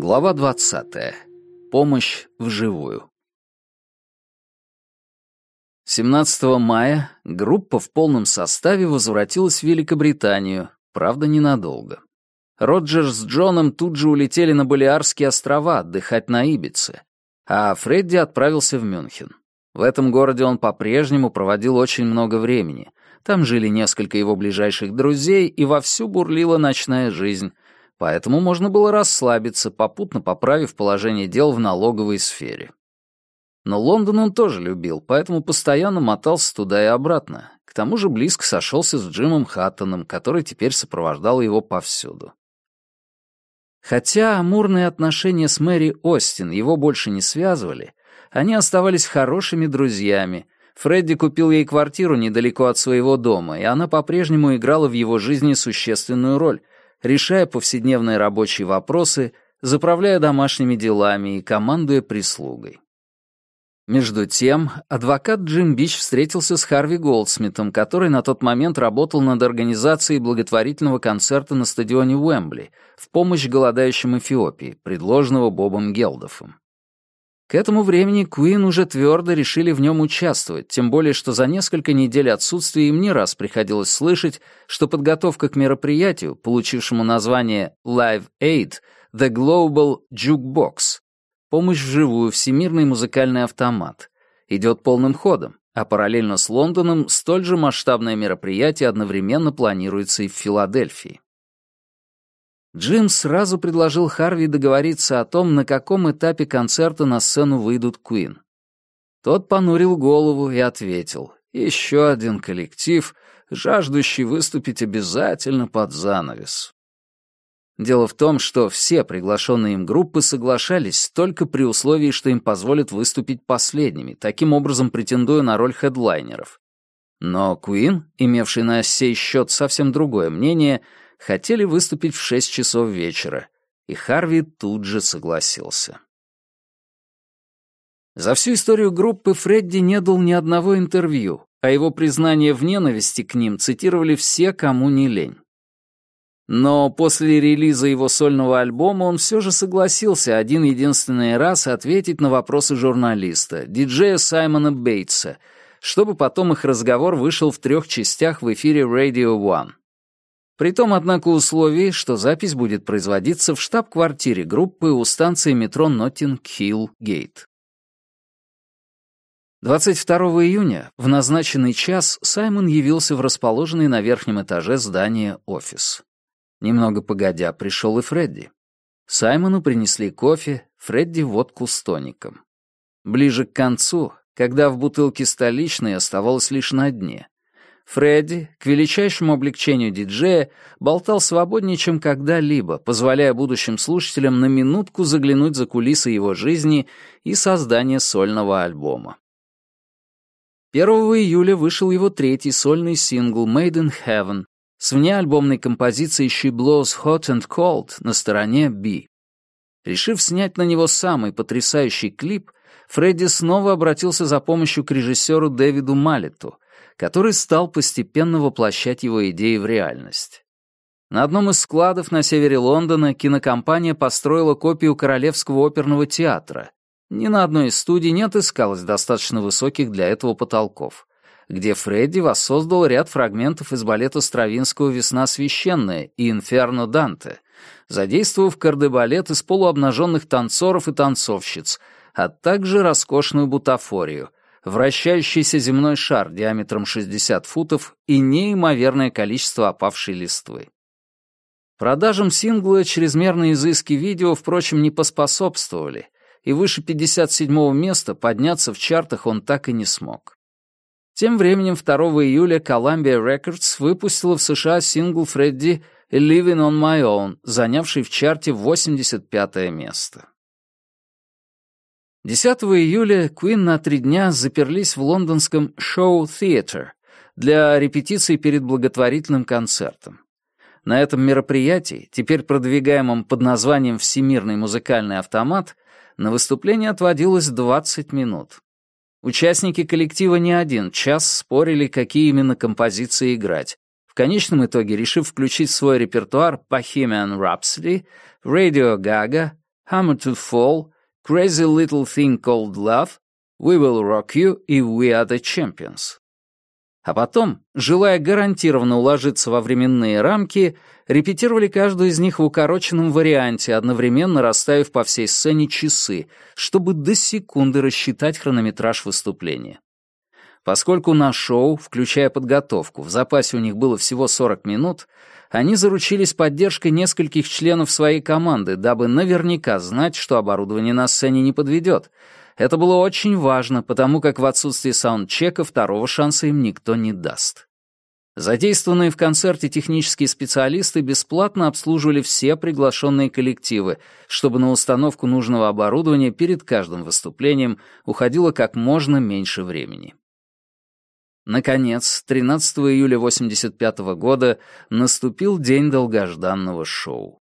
Глава 20. Помощь вживую. 17 мая группа в полном составе возвратилась в Великобританию, правда, ненадолго. Роджерс с Джоном тут же улетели на Балиарские острова отдыхать на Ибице, а Фредди отправился в Мюнхен. В этом городе он по-прежнему проводил очень много времени. Там жили несколько его ближайших друзей, и вовсю бурлила ночная жизнь — Поэтому можно было расслабиться, попутно поправив положение дел в налоговой сфере. Но Лондон он тоже любил, поэтому постоянно мотался туда и обратно. К тому же близко сошелся с Джимом Хаттоном, который теперь сопровождал его повсюду. Хотя амурные отношения с Мэри Остин его больше не связывали, они оставались хорошими друзьями. Фредди купил ей квартиру недалеко от своего дома, и она по-прежнему играла в его жизни существенную роль — решая повседневные рабочие вопросы, заправляя домашними делами и командуя прислугой. Между тем, адвокат Джим Бич встретился с Харви Голдсмитом, который на тот момент работал над организацией благотворительного концерта на стадионе Уэмбли в помощь голодающим Эфиопии, предложенного Бобом Гелдофом. К этому времени Queen уже твердо решили в нем участвовать, тем более что за несколько недель отсутствия им не раз приходилось слышать, что подготовка к мероприятию, получившему название Live Aid, The Global Jukebox, помощь вживую, всемирный музыкальный автомат, идет полным ходом, а параллельно с Лондоном столь же масштабное мероприятие одновременно планируется и в Филадельфии. Джим сразу предложил Харви договориться о том, на каком этапе концерта на сцену выйдут Куин. Тот понурил голову и ответил. «Еще один коллектив, жаждущий выступить обязательно под занавес». Дело в том, что все приглашенные им группы соглашались только при условии, что им позволят выступить последними, таким образом претендуя на роль хедлайнеров. Но Куин, имевший на сей счет совсем другое мнение, — хотели выступить в шесть часов вечера, и Харви тут же согласился. За всю историю группы Фредди не дал ни одного интервью, а его признание в ненависти к ним цитировали все, кому не лень. Но после релиза его сольного альбома он все же согласился один-единственный раз ответить на вопросы журналиста, диджея Саймона Бейтса, чтобы потом их разговор вышел в трех частях в эфире Radio One. Притом, однако, условии, что запись будет производиться в штаб-квартире группы у станции метро Ноттинг-Хилл-Гейт. 22 июня в назначенный час Саймон явился в расположенный на верхнем этаже здания офис. Немного погодя пришел и Фредди. Саймону принесли кофе, Фредди — водку с тоником. Ближе к концу, когда в бутылке столичной оставалось лишь на дне, Фредди, к величайшему облегчению диджея, болтал свободнее, чем когда-либо, позволяя будущим слушателям на минутку заглянуть за кулисы его жизни и создания сольного альбома. 1 июля вышел его третий сольный сингл «Made in Heaven» с внеальбомной композицией «She Blows Hot and Cold» на стороне B. Решив снять на него самый потрясающий клип, Фредди снова обратился за помощью к режиссеру Дэвиду Малетту — который стал постепенно воплощать его идеи в реальность. На одном из складов на севере Лондона кинокомпания построила копию Королевского оперного театра. Ни на одной из студий не отыскалось достаточно высоких для этого потолков, где Фредди воссоздал ряд фрагментов из балета Стравинского «Весна священная» и «Инферно Данте», задействовав кардебалет из полуобнаженных танцоров и танцовщиц, а также роскошную бутафорию — вращающийся земной шар диаметром 60 футов и неимоверное количество опавшей листвы. Продажам сингла чрезмерные изыски видео, впрочем, не поспособствовали, и выше 57-го места подняться в чартах он так и не смог. Тем временем 2 июля Columbia Records выпустила в США сингл Фредди «Living on my own», занявший в чарте 85 место. 10 июля Куин на три дня заперлись в лондонском Show Theatre для репетиции перед благотворительным концертом. На этом мероприятии, теперь продвигаемом под названием «Всемирный музыкальный автомат», на выступление отводилось 20 минут. Участники коллектива не один час спорили, какие именно композиции играть, в конечном итоге решив включить в свой репертуар Bohemian Rhapsody, Radio Gaga, Hammer to Fall — Crazy Little Thing Called Love, We Will Rock You и We Are the Champions. А потом, желая гарантированно уложиться во временные рамки, репетировали каждую из них в укороченном варианте, одновременно расставив по всей сцене часы, чтобы до секунды рассчитать хронометраж выступления. Поскольку на шоу, включая подготовку, в запасе у них было всего 40 минут, они заручились поддержкой нескольких членов своей команды, дабы наверняка знать, что оборудование на сцене не подведет. Это было очень важно, потому как в отсутствии саундчека второго шанса им никто не даст. Задействованные в концерте технические специалисты бесплатно обслуживали все приглашенные коллективы, чтобы на установку нужного оборудования перед каждым выступлением уходило как можно меньше времени. Наконец, 13 июля 1985 года наступил день долгожданного шоу.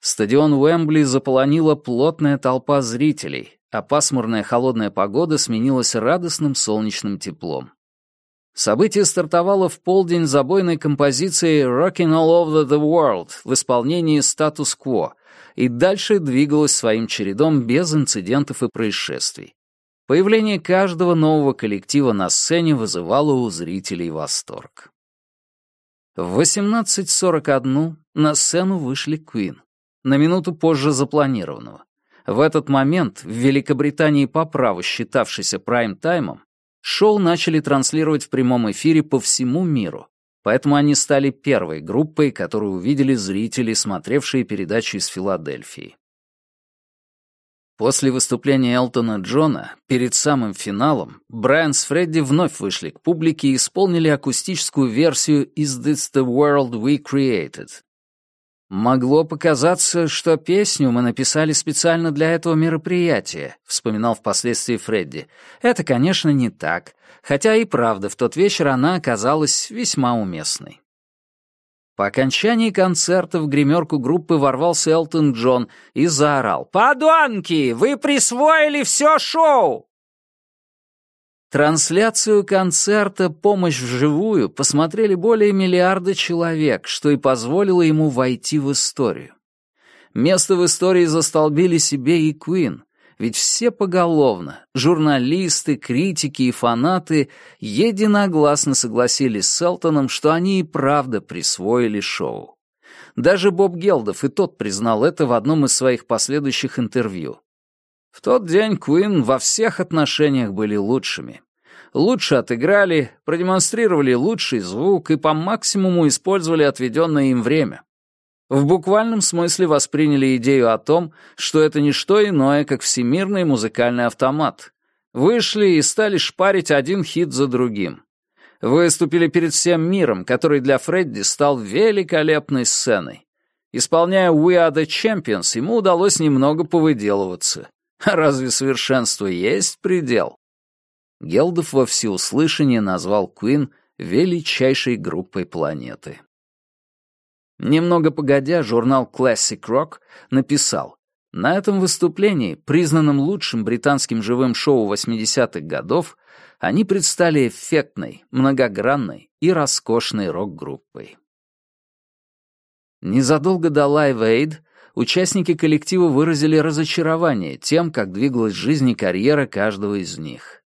Стадион Уэмбли заполонила плотная толпа зрителей, а пасмурная холодная погода сменилась радостным солнечным теплом. Событие стартовало в полдень забойной композицией «Rockin' All Over the World» в исполнении «Статус-кво» и дальше двигалось своим чередом без инцидентов и происшествий. Появление каждого нового коллектива на сцене вызывало у зрителей восторг. В 18.41 на сцену вышли Куин, на минуту позже запланированного. В этот момент в Великобритании по праву считавшийся прайм-таймом шоу начали транслировать в прямом эфире по всему миру, поэтому они стали первой группой, которую увидели зрители, смотревшие передачу из Филадельфии. После выступления Элтона Джона, перед самым финалом, Брайан с Фредди вновь вышли к публике и исполнили акустическую версию «Is this the world we created?». «Могло показаться, что песню мы написали специально для этого мероприятия», вспоминал впоследствии Фредди. «Это, конечно, не так, хотя и правда, в тот вечер она оказалась весьма уместной». По окончании концерта в гримерку группы ворвался Элтон Джон и заорал «Подонки, вы присвоили все шоу!» Трансляцию концерта «Помощь вживую» посмотрели более миллиарда человек, что и позволило ему войти в историю. Место в истории застолбили себе и Куин, ведь все поголовно, журналисты, критики и фанаты единогласно согласились с Элтоном, что они и правда присвоили шоу. Даже Боб Гелдов и тот признал это в одном из своих последующих интервью. В тот день Куин во всех отношениях были лучшими. Лучше отыграли, продемонстрировали лучший звук и по максимуму использовали отведенное им время. В буквальном смысле восприняли идею о том, что это не что иное, как всемирный музыкальный автомат. Вышли и стали шпарить один хит за другим. Выступили перед всем миром, который для Фредди стал великолепной сценой. Исполняя «We are the champions», ему удалось немного повыделываться. Разве совершенству есть предел? Гелдов во всеуслышание назвал Куин величайшей группой планеты. Немного погодя, журнал Classic Rock написал, на этом выступлении, признанном лучшим британским живым шоу 80-х годов, они предстали эффектной, многогранной и роскошной рок-группой. Незадолго до Live Aid участники коллектива выразили разочарование тем, как двигалась жизнь и карьера каждого из них.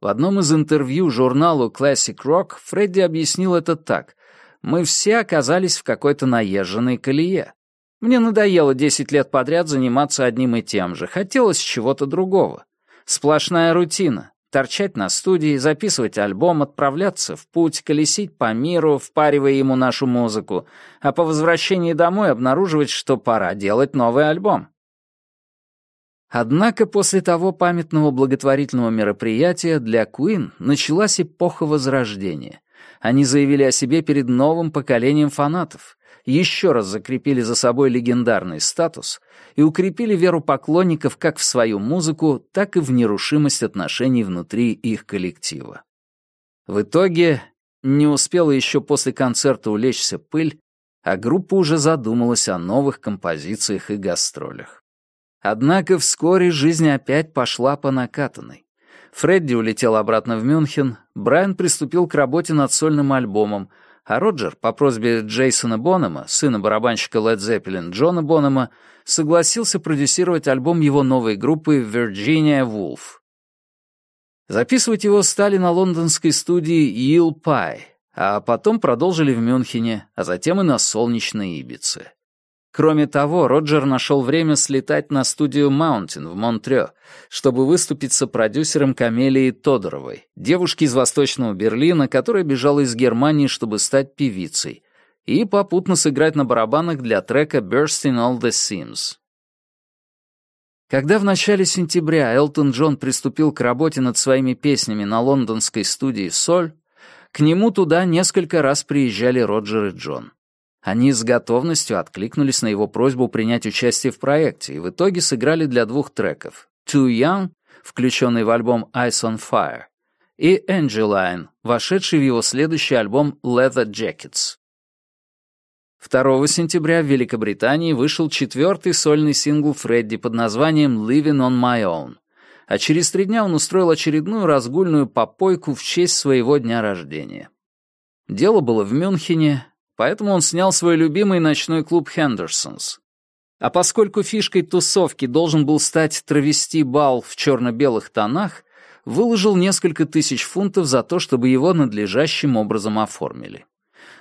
В одном из интервью журналу Classic Rock Фредди объяснил это так — мы все оказались в какой-то наезженной колее. Мне надоело 10 лет подряд заниматься одним и тем же. Хотелось чего-то другого. Сплошная рутина. Торчать на студии, записывать альбом, отправляться в путь, колесить по миру, впаривая ему нашу музыку, а по возвращении домой обнаруживать, что пора делать новый альбом. Однако после того памятного благотворительного мероприятия для Куин началась эпоха Возрождения. Они заявили о себе перед новым поколением фанатов, еще раз закрепили за собой легендарный статус и укрепили веру поклонников как в свою музыку, так и в нерушимость отношений внутри их коллектива. В итоге не успела еще после концерта улечься пыль, а группа уже задумалась о новых композициях и гастролях. Однако вскоре жизнь опять пошла по накатанной. Фредди улетел обратно в Мюнхен, Брайан приступил к работе над сольным альбомом, а Роджер, по просьбе Джейсона Бонома, сына барабанщика Led Zeppelin Джона Бонома, согласился продюсировать альбом его новой группы Virginia Wolf. Записывать его стали на лондонской студии Yield Pie, а потом продолжили в Мюнхене, а затем и на солнечной Ибице. Кроме того, Роджер нашел время слетать на студию «Маунтин» в Монтрео, чтобы выступить сопродюсером Камелии Тодоровой, девушки из Восточного Берлина, которая бежала из Германии, чтобы стать певицей, и попутно сыграть на барабанах для трека «Bursting All the Seams». Когда в начале сентября Элтон Джон приступил к работе над своими песнями на лондонской студии «Соль», к нему туда несколько раз приезжали Роджер и Джон. Они с готовностью откликнулись на его просьбу принять участие в проекте и в итоге сыграли для двух треков «Too Young», включенный в альбом «Ice on Fire», и «Angeline», вошедший в его следующий альбом «Leather Jackets». 2 сентября в Великобритании вышел четвертый сольный сингл Фредди под названием «Living on My Own», а через три дня он устроил очередную разгульную попойку в честь своего дня рождения. Дело было в Мюнхене, Поэтому он снял свой любимый ночной клуб «Хендерсонс». А поскольку фишкой тусовки должен был стать травести-бал в черно-белых тонах, выложил несколько тысяч фунтов за то, чтобы его надлежащим образом оформили.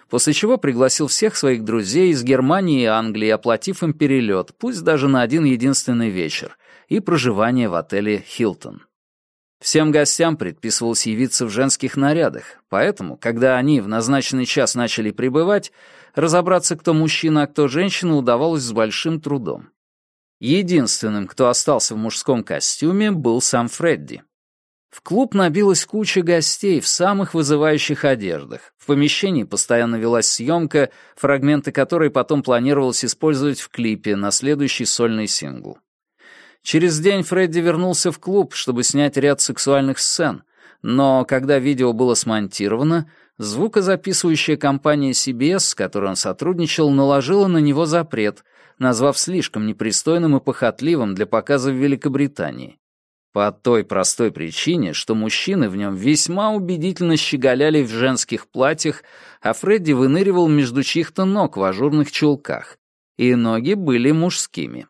После чего пригласил всех своих друзей из Германии и Англии, оплатив им перелет, пусть даже на один единственный вечер, и проживание в отеле «Хилтон». Всем гостям предписывалось явиться в женских нарядах, поэтому, когда они в назначенный час начали прибывать, разобраться, кто мужчина, а кто женщина, удавалось с большим трудом. Единственным, кто остался в мужском костюме, был сам Фредди. В клуб набилась куча гостей в самых вызывающих одеждах. В помещении постоянно велась съемка, фрагменты которой потом планировалось использовать в клипе на следующий сольный сингл. Через день Фредди вернулся в клуб, чтобы снять ряд сексуальных сцен, но когда видео было смонтировано, звукозаписывающая компания CBS, с которой он сотрудничал, наложила на него запрет, назвав слишком непристойным и похотливым для показа в Великобритании. По той простой причине, что мужчины в нем весьма убедительно щеголяли в женских платьях, а Фредди выныривал между чьих-то ног в ажурных чулках, и ноги были мужскими.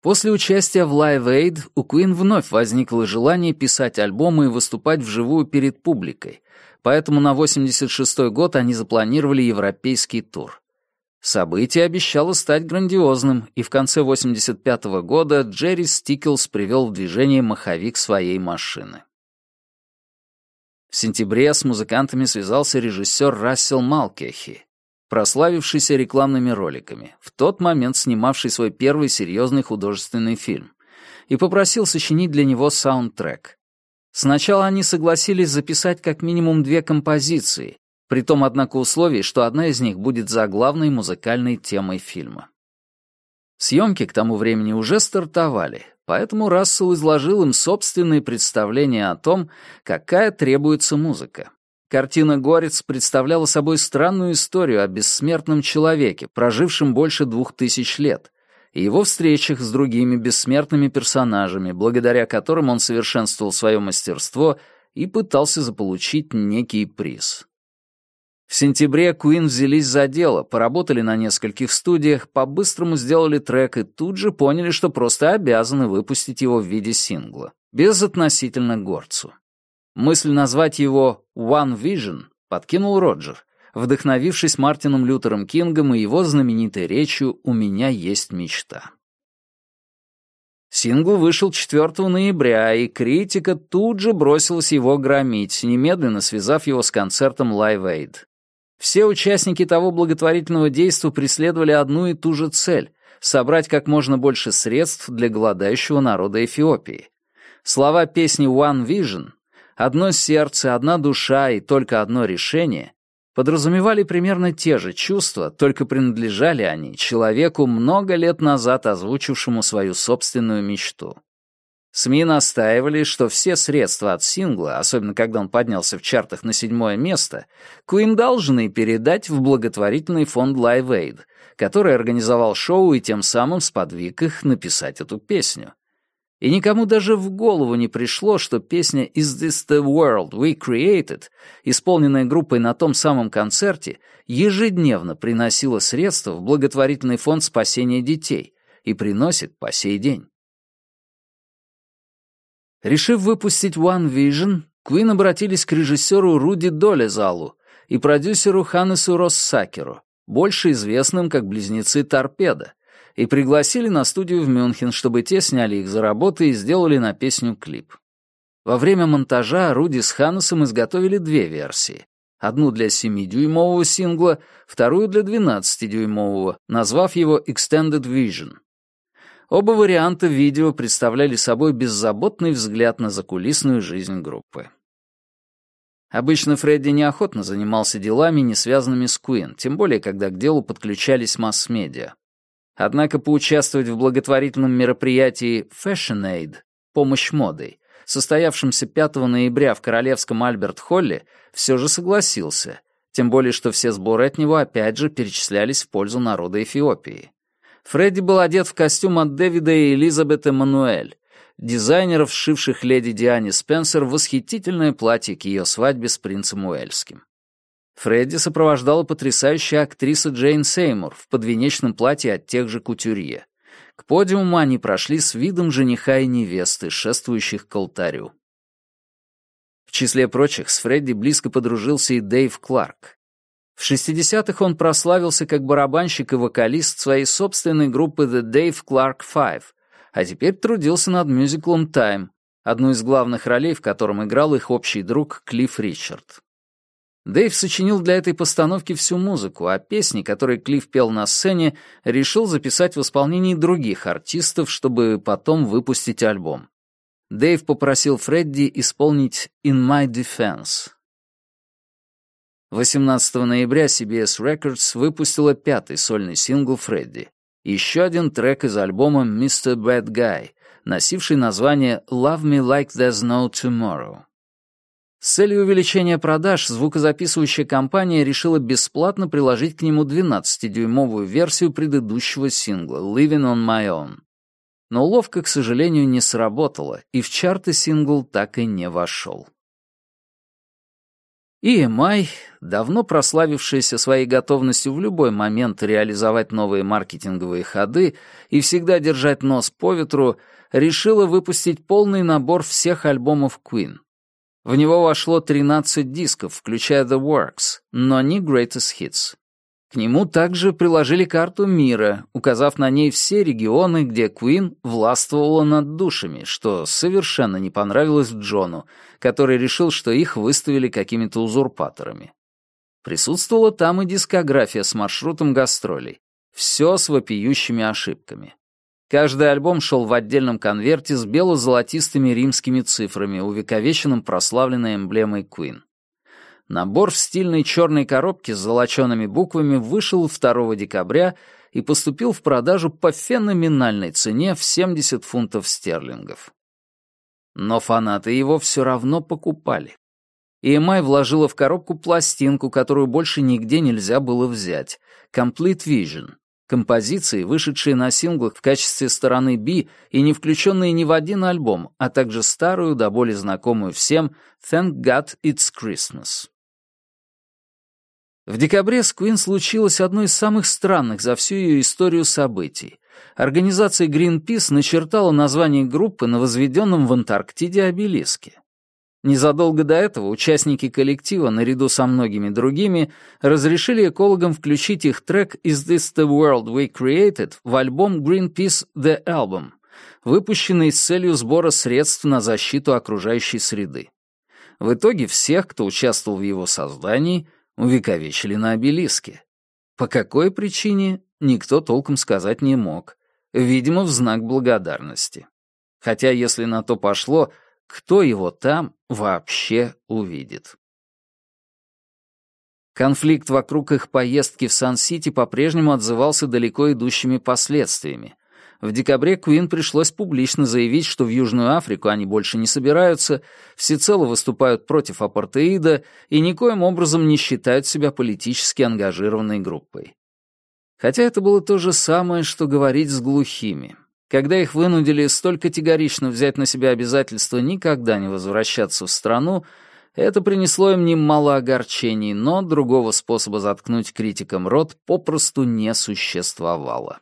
После участия в Live Aid у Queen вновь возникло желание писать альбомы и выступать вживую перед публикой, поэтому на 86-й год они запланировали европейский тур. Событие обещало стать грандиозным, и в конце 85 -го года Джерри Стиклс привел в движение маховик своей машины. В сентябре с музыкантами связался режиссер Рассел Малкехи прославившийся рекламными роликами, в тот момент снимавший свой первый серьезный художественный фильм, и попросил сочинить для него саундтрек. Сначала они согласились записать как минимум две композиции, при том, однако, условии, что одна из них будет за главной музыкальной темой фильма. Съемки к тому времени уже стартовали, поэтому Рассел изложил им собственные представления о том, какая требуется музыка. Картина «Горец» представляла собой странную историю о бессмертном человеке, прожившем больше двух тысяч лет, и его встречах с другими бессмертными персонажами, благодаря которым он совершенствовал свое мастерство и пытался заполучить некий приз. В сентябре Куин взялись за дело, поработали на нескольких студиях, по-быстрому сделали трек и тут же поняли, что просто обязаны выпустить его в виде сингла, безотносительно горцу. Мысль назвать его «One Vision» подкинул Роджер, вдохновившись Мартином Лютером Кингом и его знаменитой речью «У меня есть мечта». Сингл вышел 4 ноября, и критика тут же бросилась его громить, немедленно связав его с концертом Live Aid. Все участники того благотворительного действия преследовали одну и ту же цель — собрать как можно больше средств для голодающего народа Эфиопии. Слова песни «One Vision» одно сердце, одна душа и только одно решение подразумевали примерно те же чувства, только принадлежали они человеку много лет назад озвучившему свою собственную мечту. СМИ настаивали, что все средства от сингла, особенно когда он поднялся в чартах на седьмое место, Куин должны передать в благотворительный фонд Live Aid, который организовал шоу и тем самым сподвиг их написать эту песню. И никому даже в голову не пришло, что песня «Is this the world we created», исполненная группой на том самом концерте, ежедневно приносила средства в благотворительный фонд спасения детей и приносит по сей день. Решив выпустить One Vision, Квин обратились к режиссеру Руди Долезалу и продюсеру Ханнесу Россакеру, больше известным как «Близнецы Торпеда», и пригласили на студию в Мюнхен, чтобы те сняли их за работы и сделали на песню клип. Во время монтажа Руди с Ханусом изготовили две версии. Одну для 7-дюймового сингла, вторую для 12-дюймового, назвав его Extended Vision. Оба варианта видео представляли собой беззаботный взгляд на закулисную жизнь группы. Обычно Фредди неохотно занимался делами, не связанными с Куин, тем более, когда к делу подключались масс-медиа. Однако поучаствовать в благотворительном мероприятии Fashion Aid — помощь модой, состоявшемся 5 ноября в Королевском Альберт-Холле, все же согласился, тем более что все сборы от него опять же перечислялись в пользу народа Эфиопии. Фредди был одет в костюм от Дэвида и Элизабет Эммануэль, дизайнеров, сшивших леди Диане Спенсер восхитительное платье к ее свадьбе с принцем Уэльским. Фредди сопровождала потрясающая актриса Джейн Сеймур в подвенечном платье от тех же кутюрье. К подиуму они прошли с видом жениха и невесты, шествующих к алтарю. В числе прочих с Фредди близко подружился и Дэйв Кларк. В 60-х он прославился как барабанщик и вокалист своей собственной группы The Dave Clark Five, а теперь трудился над мюзиклом «Time», одну из главных ролей в котором играл их общий друг Клифф Ричард. Дэйв сочинил для этой постановки всю музыку, а песни, которые Клифф пел на сцене, решил записать в исполнении других артистов, чтобы потом выпустить альбом. Дэйв попросил Фредди исполнить «In My Defense». 18 ноября CBS Records выпустила пятый сольный сингл Фредди, еще один трек из альбома «Mr. Bad Guy», носивший название «Love Me Like There's No Tomorrow». С целью увеличения продаж звукозаписывающая компания решила бесплатно приложить к нему 12-дюймовую версию предыдущего сингла «Living on My Own». Но ловко, к сожалению, не сработало, и в чарты сингл так и не вошел. EMI, давно прославившаяся своей готовностью в любой момент реализовать новые маркетинговые ходы и всегда держать нос по ветру, решила выпустить полный набор всех альбомов Queen — в него вошло 13 дисков, включая The Works, но не Greatest Hits. К нему также приложили карту мира, указав на ней все регионы, где Куин властвовала над душами, что совершенно не понравилось Джону, который решил, что их выставили какими-то узурпаторами. Присутствовала там и дискография с маршрутом гастролей. Все с вопиющими ошибками. Каждый альбом шел в отдельном конверте с бело-золотистыми римскими цифрами, увековеченным прославленной эмблемой Queen. Набор в стильной черной коробке с золочеными буквами вышел 2 декабря и поступил в продажу по феноменальной цене в 70 фунтов стерлингов. Но фанаты его все равно покупали. EMI вложила в коробку пластинку, которую больше нигде нельзя было взять, Complete Vision, Композиции, вышедшие на синглах в качестве стороны B и не включенные ни в один альбом, а также старую, до боли знакомую всем «Thank God It's Christmas». В декабре с Куин случилось одно из самых странных за всю ее историю событий. Организация Greenpeace начертала название группы на возведенном в Антарктиде обелиске. Незадолго до этого участники коллектива, наряду со многими другими, разрешили экологам включить их трек «Is This the World We Created» в альбом Greenpeace The Album, выпущенный с целью сбора средств на защиту окружающей среды. В итоге всех, кто участвовал в его создании, увековечили на обелиске. По какой причине, никто толком сказать не мог. Видимо, в знак благодарности. Хотя, если на то пошло — кто его там вообще увидит. Конфликт вокруг их поездки в Сан-Сити по-прежнему отзывался далеко идущими последствиями. В декабре Куин пришлось публично заявить, что в Южную Африку они больше не собираются, всецело выступают против апартеида и никоим образом не считают себя политически ангажированной группой. Хотя это было то же самое, что говорить с глухими. Когда их вынудили столь категорично взять на себя обязательство никогда не возвращаться в страну, это принесло им немало огорчений, но другого способа заткнуть критикам рот попросту не существовало.